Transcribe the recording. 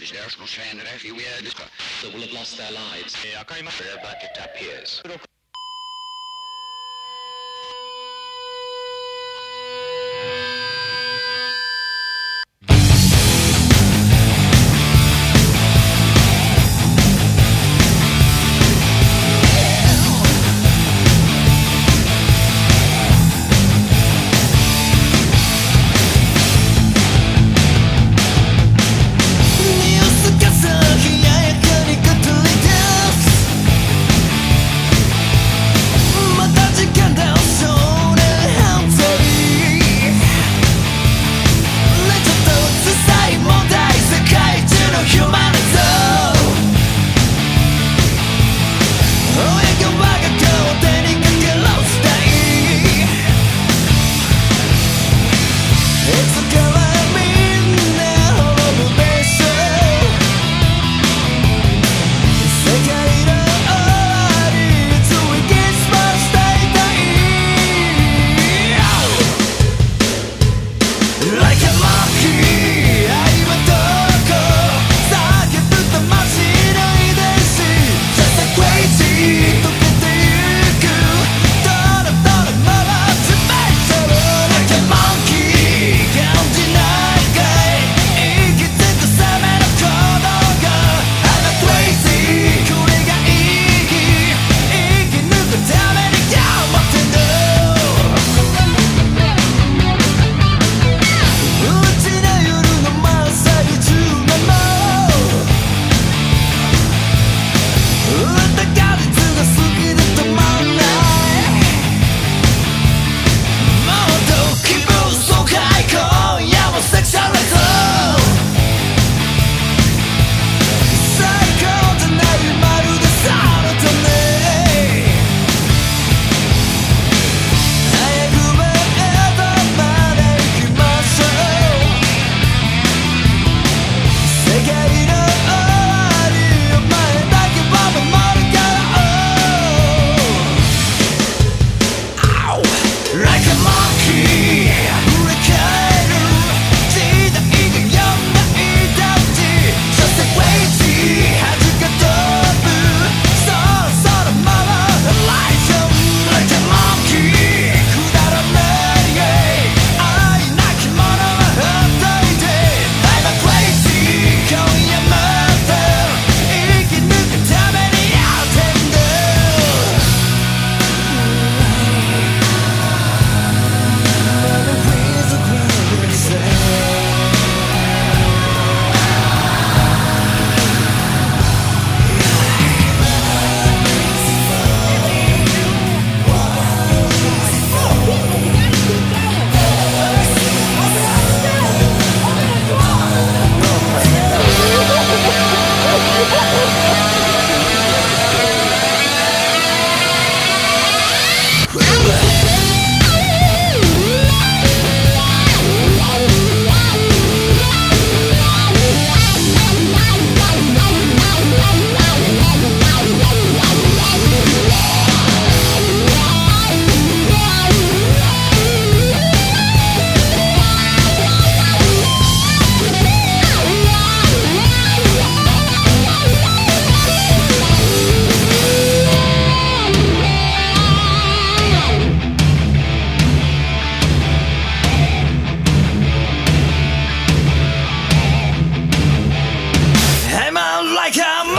Uh, that will have lost their lives. They're about to tap ears. like I'm